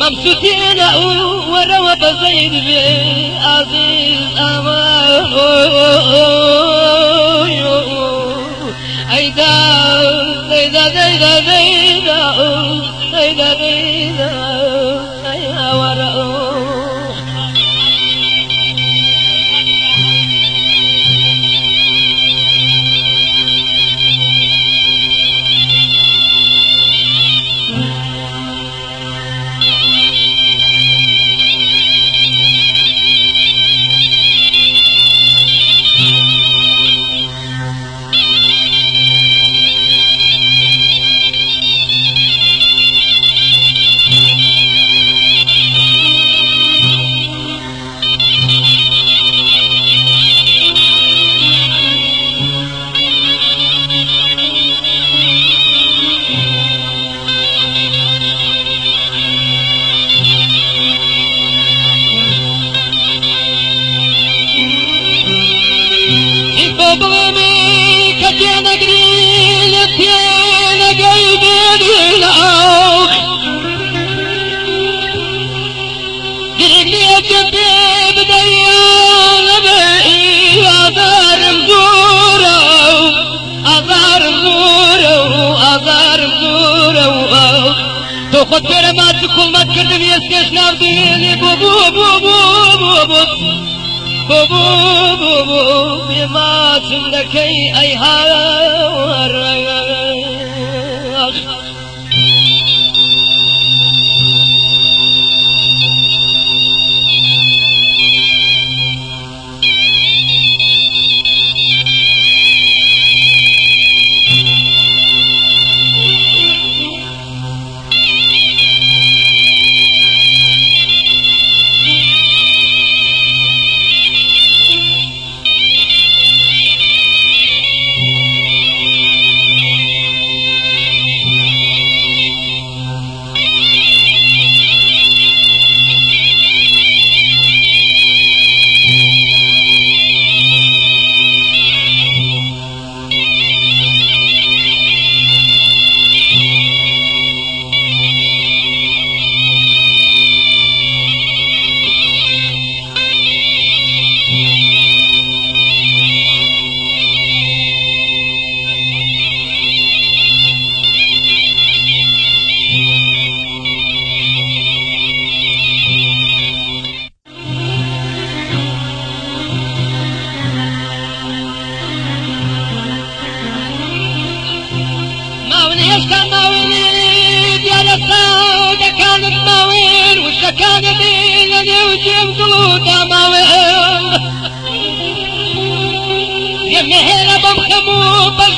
ممسوتين وروا بزيد بي عزيز أمان. أيدا زيدا زيدا زيدا زيدا زيدا أيها ورأوا تو خود پیر مات کلمت کردم یستش نو دیلی بو بو بو بو بو بو بو بابو بابو بما تندكي أي هار إيش كان ماويل يا للصوت كانت ماويل وش كان بينني وجيب قلوده ماويل يمي هنا بمخمو بزارة